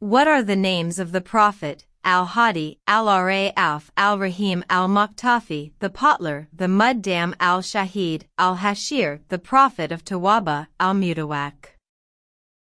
What are the names of the Prophet, Al-Hadi, Al-Ra Alf, Al-Rahim, Al-Muqtafi, the Potler, the Muddam Al-Shahid, Al-Hashir, the Prophet of Tawaba, Al Mudawak?